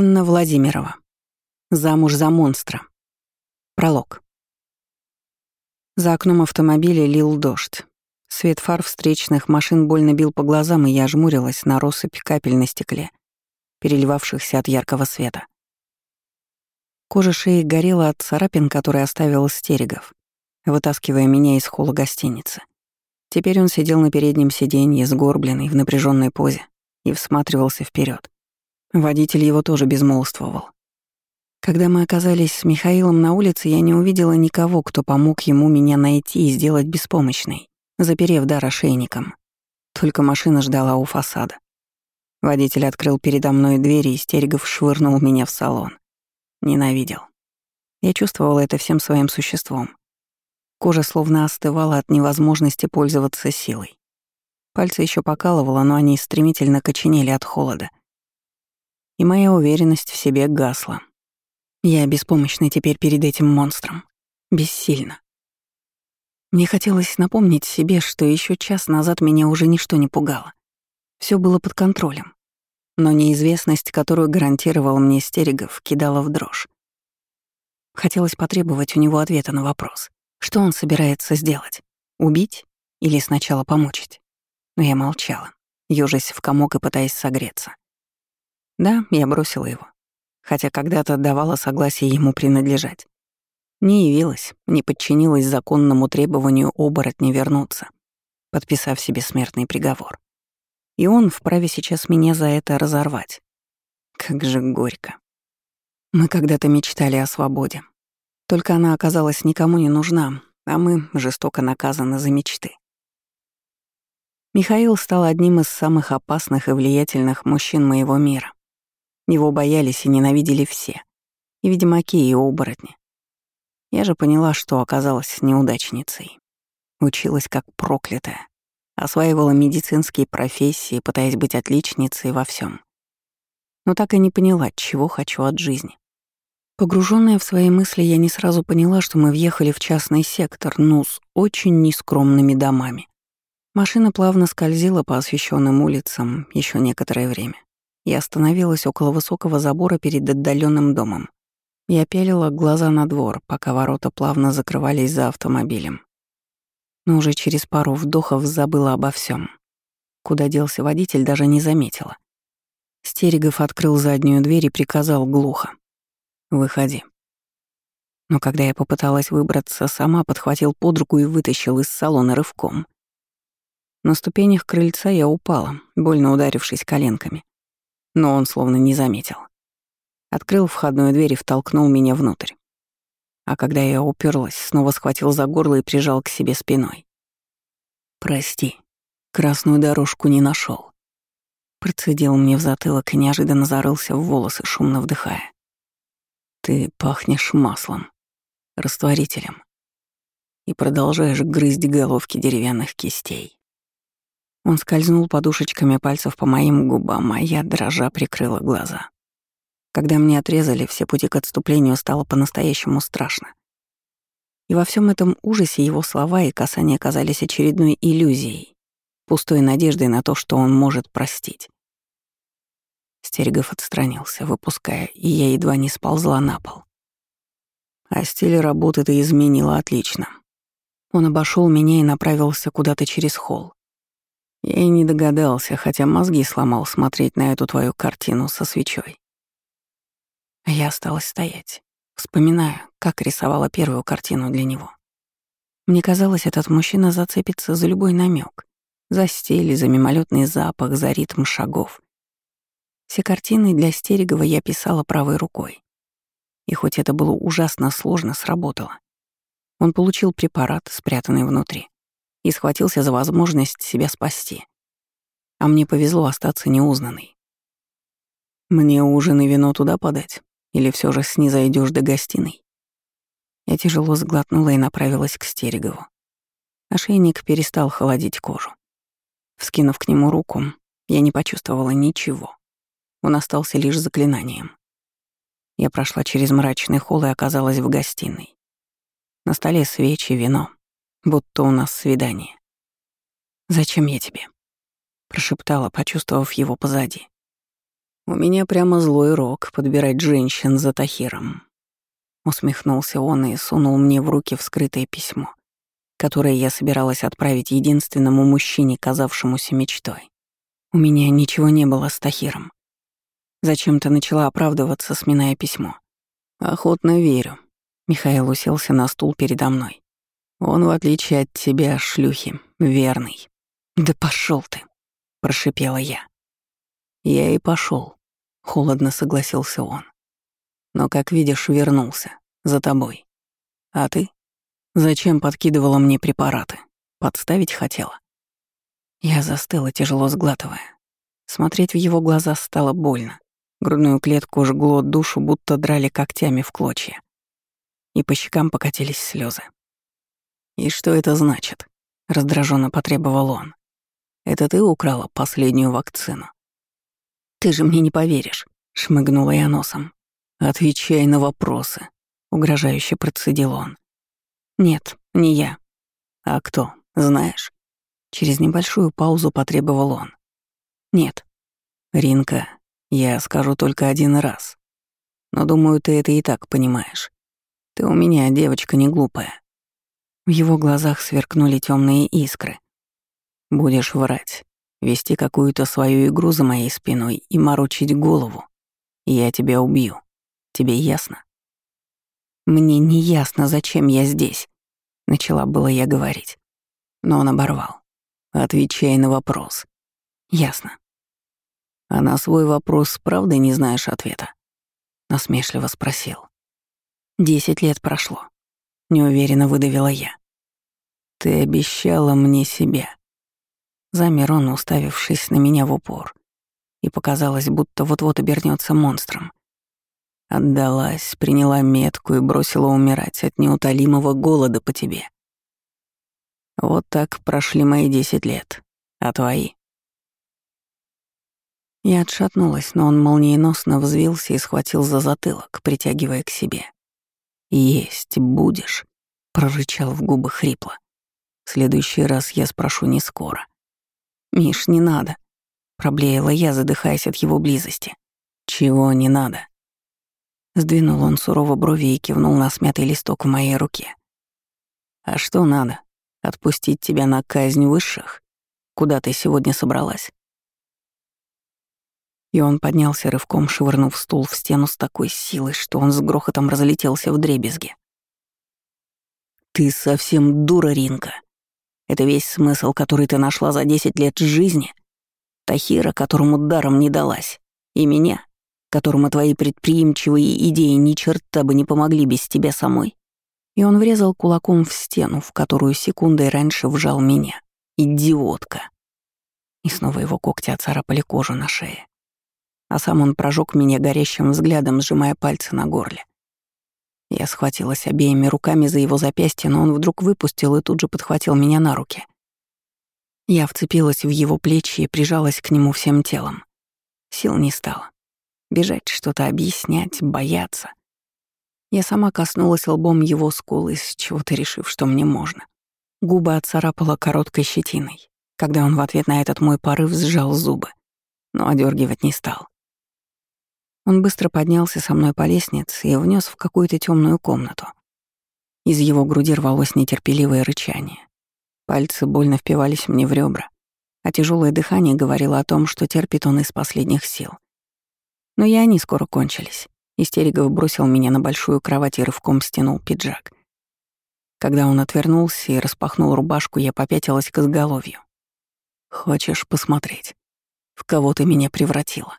Анна Владимирова. Замуж за монстра. Пролог. За окном автомобиля лил дождь. Свет фар встречных машин больно бил по глазам, и я жмурилась на россыпь капель на стекле, переливавшихся от яркого света. Кожа шеи горела от царапин, которые оставил Стерегов, вытаскивая меня из холла гостиницы. Теперь он сидел на переднем сиденье, сгорбленный, в напряженной позе, и всматривался вперед. Водитель его тоже безмолвствовал. Когда мы оказались с Михаилом на улице, я не увидела никого, кто помог ему меня найти и сделать беспомощной, заперев дар ошейником. Только машина ждала у фасада. Водитель открыл передо мной двери, и Стерегов швырнул меня в салон. Ненавидел. Я чувствовала это всем своим существом. Кожа словно остывала от невозможности пользоваться силой. Пальцы еще покалывало, но они стремительно коченели от холода и моя уверенность в себе гасла. Я беспомощна теперь перед этим монстром. Бессильна. Мне хотелось напомнить себе, что еще час назад меня уже ничто не пугало. Все было под контролем. Но неизвестность, которую гарантировал мне Стерегов, кидала в дрожь. Хотелось потребовать у него ответа на вопрос. Что он собирается сделать? Убить или сначала помучить? Но я молчала, ёжась в комок и пытаясь согреться. Да, я бросила его. Хотя когда-то давала согласие ему принадлежать. Не явилась, не подчинилась законному требованию оборотня вернуться, подписав себе смертный приговор. И он вправе сейчас меня за это разорвать. Как же горько. Мы когда-то мечтали о свободе. Только она оказалась никому не нужна, а мы жестоко наказаны за мечты. Михаил стал одним из самых опасных и влиятельных мужчин моего мира. Его боялись и ненавидели все. И ведьмаки, и оборотни. Я же поняла, что оказалась неудачницей. Училась как проклятая. Осваивала медицинские профессии, пытаясь быть отличницей во всем. Но так и не поняла, чего хочу от жизни. Погруженная в свои мысли, я не сразу поняла, что мы въехали в частный сектор, ну, с очень нескромными домами. Машина плавно скользила по освещенным улицам еще некоторое время. Я остановилась около высокого забора перед отдаленным домом. Я пялила глаза на двор, пока ворота плавно закрывались за автомобилем. Но уже через пару вдохов забыла обо всем. Куда делся водитель, даже не заметила. Стерегов открыл заднюю дверь и приказал глухо. «Выходи». Но когда я попыталась выбраться, сама подхватил под руку и вытащил из салона рывком. На ступенях крыльца я упала, больно ударившись коленками но он словно не заметил. Открыл входную дверь и втолкнул меня внутрь. А когда я уперлась, снова схватил за горло и прижал к себе спиной. «Прости, красную дорожку не нашел. Процедил мне в затылок и неожиданно зарылся в волосы, шумно вдыхая. «Ты пахнешь маслом, растворителем, и продолжаешь грызть головки деревянных кистей. Он скользнул подушечками пальцев по моим губам, а я, дрожа, прикрыла глаза. Когда мне отрезали, все пути к отступлению стало по-настоящему страшно. И во всем этом ужасе его слова и касания казались очередной иллюзией, пустой надеждой на то, что он может простить. Стерегов отстранился, выпуская, и я едва не сползла на пол. А стиль работы ты изменила отлично. Он обошел меня и направился куда-то через холл. Я и не догадался, хотя мозги сломал смотреть на эту твою картину со свечой. Я осталась стоять, вспоминая, как рисовала первую картину для него. Мне казалось, этот мужчина зацепится за любой намек, за стиль, за мимолетный запах, за ритм шагов. Все картины для Стерегова я писала правой рукой. И хоть это было ужасно сложно, сработало. Он получил препарат, спрятанный внутри и схватился за возможность себя спасти. А мне повезло остаться неузнанной. Мне ужин и вино туда подать? Или все же снизойдешь до гостиной? Я тяжело сглотнула и направилась к Стерегову. Ошейник перестал холодить кожу. Вскинув к нему руку, я не почувствовала ничего. Он остался лишь заклинанием. Я прошла через мрачный холл и оказалась в гостиной. На столе свечи, вино будто у нас свидание. «Зачем я тебе?» — прошептала, почувствовав его позади. У меня прямо злой рок подбирать женщин за Тахиром. Усмехнулся он и сунул мне в руки вскрытое письмо, которое я собиралась отправить единственному мужчине, казавшемуся мечтой. У меня ничего не было с Тахиром. Зачем-то начала оправдываться, сминая письмо. Охотно верю. Михаил уселся на стул передо мной. Он, в отличие от тебя, шлюхи, верный. Да пошел ты, прошипела я. Я и пошел, холодно согласился он. Но, как видишь, вернулся. За тобой. А ты? Зачем подкидывала мне препараты? Подставить хотела? Я застыла, тяжело сглатывая. Смотреть в его глаза стало больно. Грудную клетку жгло душу, будто драли когтями в клочья. И по щекам покатились слезы. «И что это значит?» — раздраженно потребовал он. «Это ты украла последнюю вакцину?» «Ты же мне не поверишь», — шмыгнула я носом. «Отвечай на вопросы», — угрожающе процедил он. «Нет, не я». «А кто, знаешь?» Через небольшую паузу потребовал он. «Нет». «Ринка, я скажу только один раз. Но думаю, ты это и так понимаешь. Ты у меня девочка не глупая». В его глазах сверкнули темные искры. «Будешь врать, вести какую-то свою игру за моей спиной и морочить голову, я тебя убью. Тебе ясно?» «Мне не ясно, зачем я здесь», — начала было я говорить. Но он оборвал. «Отвечай на вопрос». «Ясно». «А на свой вопрос правда не знаешь ответа?» Насмешливо спросил. «Десять лет прошло», — неуверенно выдавила я. «Ты обещала мне себя». Замер он, уставившись на меня в упор, и показалось, будто вот-вот обернется монстром. Отдалась, приняла метку и бросила умирать от неутолимого голода по тебе. Вот так прошли мои десять лет, а твои? Я отшатнулась, но он молниеносно взвился и схватил за затылок, притягивая к себе. «Есть будешь», — прорычал в губы хрипло. «В следующий раз я спрошу не скоро». «Миш, не надо», — проблеяла я, задыхаясь от его близости. «Чего не надо?» Сдвинул он сурово брови и кивнул на смятый листок в моей руке. «А что надо? Отпустить тебя на казнь высших? Куда ты сегодня собралась?» И он поднялся рывком, швырнув стул в стену с такой силой, что он с грохотом разлетелся в дребезги. «Ты совсем дура, Ринка. Это весь смысл, который ты нашла за десять лет жизни? Тахира, которому даром не далась, и меня, которому твои предприимчивые идеи ни черта бы не помогли без тебя самой?» И он врезал кулаком в стену, в которую секундой раньше вжал меня. «Идиотка!» И снова его когти оцарапали кожу на шее а сам он прожег меня горящим взглядом, сжимая пальцы на горле. Я схватилась обеими руками за его запястье, но он вдруг выпустил и тут же подхватил меня на руки. Я вцепилась в его плечи и прижалась к нему всем телом. Сил не стало. Бежать, что-то объяснять, бояться. Я сама коснулась лбом его скулы, с чего-то решив, что мне можно. Губы отцарапала короткой щетиной, когда он в ответ на этот мой порыв сжал зубы, но одергивать не стал. Он быстро поднялся со мной по лестнице и внес в какую-то темную комнату. Из его груди рвалось нетерпеливое рычание. Пальцы больно впивались мне в ребра, а тяжелое дыхание говорило о том, что терпит он из последних сил. Но и они скоро кончились. Истериков бросил меня на большую кровать и рывком стянул пиджак. Когда он отвернулся и распахнул рубашку, я попятилась к изголовью. «Хочешь посмотреть, в кого ты меня превратила?»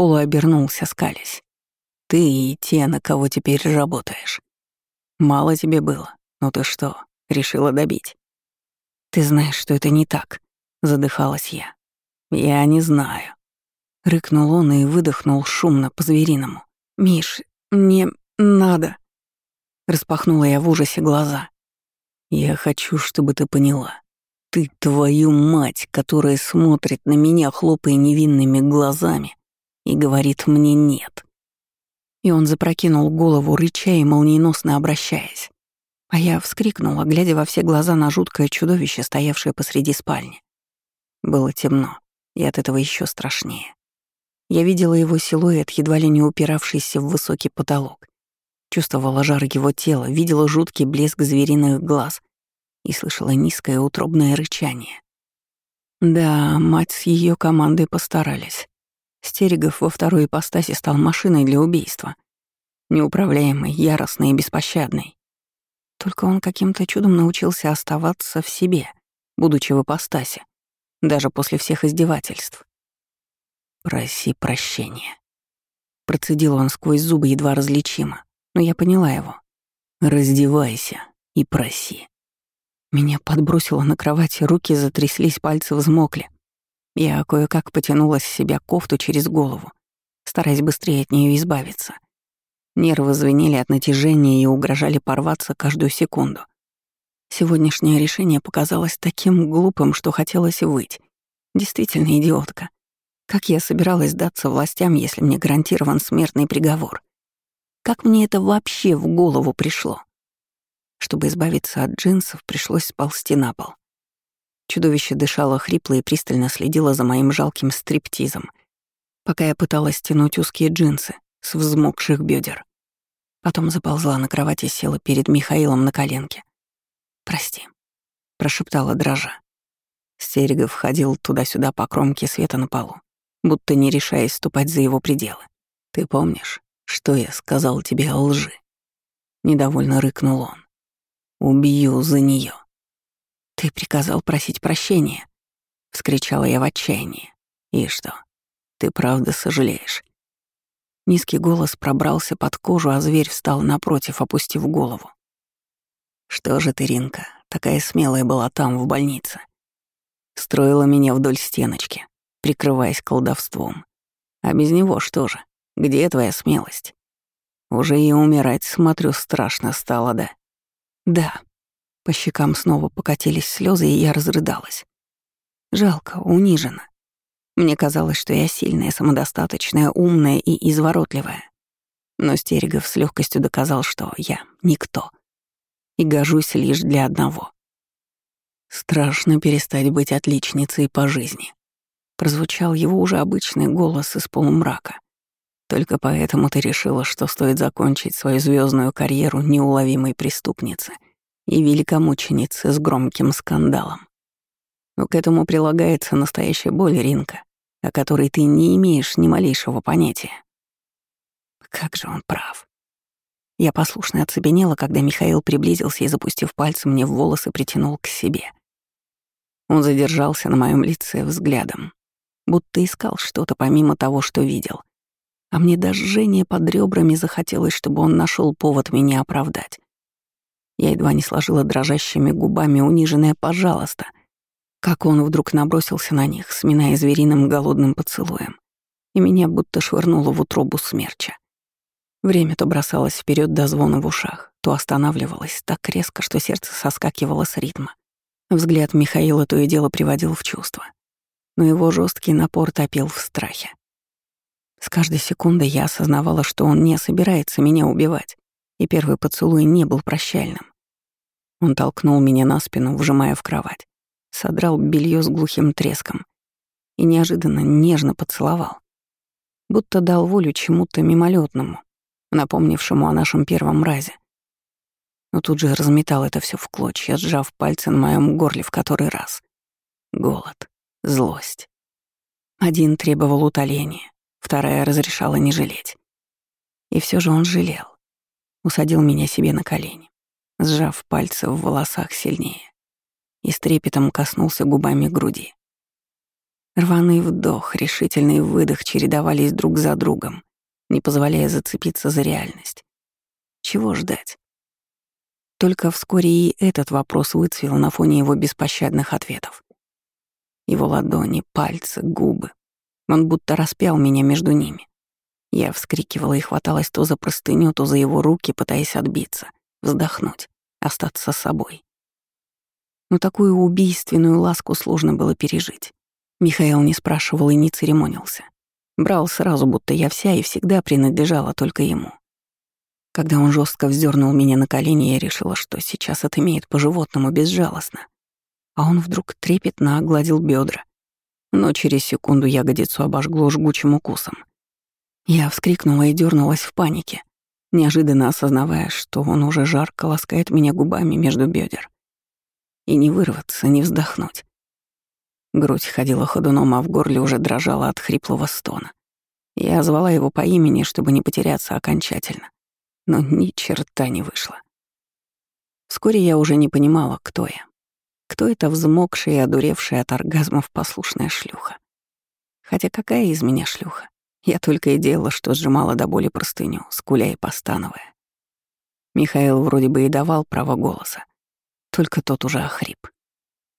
Полу обернулся, скались. «Ты и те, на кого теперь работаешь. Мало тебе было, ну ты что, решила добить?» «Ты знаешь, что это не так», — задыхалась я. «Я не знаю». Рыкнул он и выдохнул шумно по-звериному. «Миш, мне надо». Распахнула я в ужасе глаза. «Я хочу, чтобы ты поняла. Ты, твою мать, которая смотрит на меня, хлопая невинными глазами, и говорит мне «нет». И он запрокинул голову, рыча и молниеносно обращаясь. А я вскрикнула, глядя во все глаза на жуткое чудовище, стоявшее посреди спальни. Было темно, и от этого еще страшнее. Я видела его силуэт, едва ли не упиравшийся в высокий потолок. Чувствовала жар его тела, видела жуткий блеск звериных глаз и слышала низкое утробное рычание. Да, мать с ее командой постарались. Стерегов во второй ипостаси стал машиной для убийства. Неуправляемой, яростной и беспощадной. Только он каким-то чудом научился оставаться в себе, будучи в ипостасе, даже после всех издевательств. «Проси прощения». Процедил он сквозь зубы едва различимо, но я поняла его. «Раздевайся и проси». Меня подбросило на кровати, руки затряслись, пальцы взмокли. Я кое-как потянула с себя кофту через голову, стараясь быстрее от нее избавиться. Нервы звенели от натяжения и угрожали порваться каждую секунду. Сегодняшнее решение показалось таким глупым, что хотелось выть. Действительно идиотка. Как я собиралась сдаться властям, если мне гарантирован смертный приговор? Как мне это вообще в голову пришло? Чтобы избавиться от джинсов, пришлось сползти на пол. Чудовище дышало хрипло и пристально следило за моим жалким стриптизом, пока я пыталась стянуть узкие джинсы с взмокших бедер. Потом заползла на кровать и села перед Михаилом на коленке. «Прости», — прошептала дрожа. Стерегов ходил туда-сюда по кромке света на полу, будто не решаясь ступать за его пределы. «Ты помнишь, что я сказал тебе о лжи?» Недовольно рыкнул он. Убью за нее. Ты приказал просить прощения, вскричала я в отчаянии. И что? Ты правда сожалеешь? Низкий голос пробрался под кожу, а зверь встал напротив, опустив голову. Что же ты, Ринка, такая смелая была там, в больнице? Строила меня вдоль стеночки, прикрываясь колдовством. А без него что же? Где твоя смелость? Уже и умирать, смотрю, страшно стало, да? Да. По щекам снова покатились слезы, и я разрыдалась. Жалко, унижена. Мне казалось, что я сильная, самодостаточная, умная и изворотливая. Но Стерегов с легкостью доказал, что я никто. И гожусь лишь для одного. Страшно перестать быть отличницей по жизни. Прозвучал его уже обычный голос из полумрака. Только поэтому ты решила, что стоит закончить свою звездную карьеру неуловимой преступницы и великомученицы с громким скандалом. Но к этому прилагается настоящая боль, Ринка, о которой ты не имеешь ни малейшего понятия. Как же он прав. Я послушно оцепенела, когда Михаил приблизился и, запустив пальцы мне в волосы, притянул к себе. Он задержался на моем лице взглядом, будто искал что-то помимо того, что видел, а мне до жжения под ребрами захотелось, чтобы он нашел повод меня оправдать. Я едва не сложила дрожащими губами униженное «пожалуйста», как он вдруг набросился на них, сминая звериным голодным поцелуем, и меня будто швырнуло в утробу смерча. Время то бросалось вперед до звона в ушах, то останавливалось так резко, что сердце соскакивало с ритма. Взгляд Михаила то и дело приводил в чувство, но его жесткий напор топил в страхе. С каждой секундой я осознавала, что он не собирается меня убивать, и первый поцелуй не был прощальным. Он толкнул меня на спину, вжимая в кровать, содрал белье с глухим треском и неожиданно нежно поцеловал, будто дал волю чему-то мимолетному, напомнившему о нашем первом разе. Но тут же разметал это все в клочья, сжав пальцы на моем горле в который раз. Голод, злость. Один требовал утоления, Вторая разрешала не жалеть. И все же он жалел. Усадил меня себе на колени, сжав пальцы в волосах сильнее и с трепетом коснулся губами груди. Рваный вдох, решительный выдох чередовались друг за другом, не позволяя зацепиться за реальность. Чего ждать? Только вскоре и этот вопрос выцвел на фоне его беспощадных ответов. Его ладони, пальцы, губы, он будто распял меня между ними. Я вскрикивала и хваталась то за простыню, то за его руки, пытаясь отбиться, вздохнуть, остаться собой. Но такую убийственную ласку сложно было пережить. Михаил не спрашивал и не церемонился. Брал сразу, будто я вся и всегда принадлежала только ему. Когда он жестко вздернул меня на колени, я решила, что сейчас это имеет по-животному безжалостно. А он вдруг трепетно огладил бедра, но через секунду ягодицу обожгло жгучим укусом. Я вскрикнула и дернулась в панике, неожиданно осознавая, что он уже жарко ласкает меня губами между бедер. И не вырваться, не вздохнуть. Грудь ходила ходуном, а в горле уже дрожала от хриплого стона. Я звала его по имени, чтобы не потеряться окончательно. Но ни черта не вышло. Вскоре я уже не понимала, кто я. Кто это взмокшая и одуревшая от оргазмов послушная шлюха? Хотя какая из меня шлюха? Я только и делала, что сжимала до боли простыню, скуля и постановая. Михаил вроде бы и давал право голоса. Только тот уже охрип.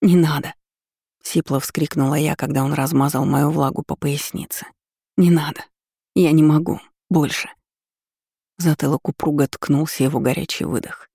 «Не надо!» — сипло вскрикнула я, когда он размазал мою влагу по пояснице. «Не надо! Я не могу! Больше!» Затылок упруго ткнулся его горячий выдох,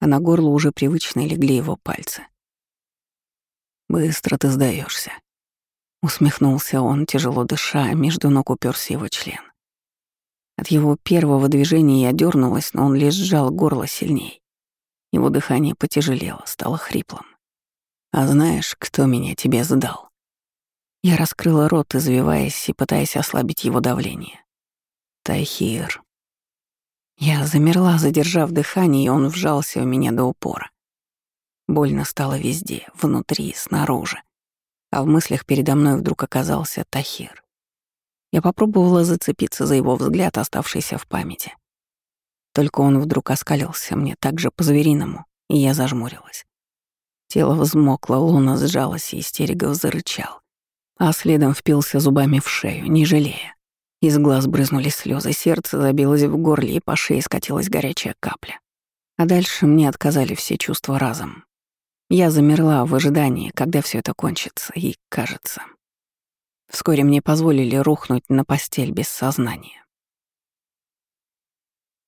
а на горло уже привычно легли его пальцы. «Быстро ты сдаешься, усмехнулся он, тяжело дыша, между ног уперся его член. От его первого движения я дернулась, но он лишь сжал горло сильней. Его дыхание потяжелело, стало хриплым. «А знаешь, кто меня тебе сдал?» Я раскрыла рот, извиваясь и пытаясь ослабить его давление. «Тахир». Я замерла, задержав дыхание, и он вжался у меня до упора. Больно стало везде, внутри, снаружи. А в мыслях передо мной вдруг оказался Тахир. Я попробовала зацепиться за его взгляд, оставшийся в памяти. Только он вдруг оскалился мне так же по-звериному, и я зажмурилась. Тело взмокло, луна сжалась, и истерика зарычал. А следом впился зубами в шею, не жалея. Из глаз брызнули слезы, сердце забилось в горле, и по шее скатилась горячая капля. А дальше мне отказали все чувства разом. Я замерла в ожидании, когда все это кончится, и, кажется... Вскоре мне позволили рухнуть на постель без сознания.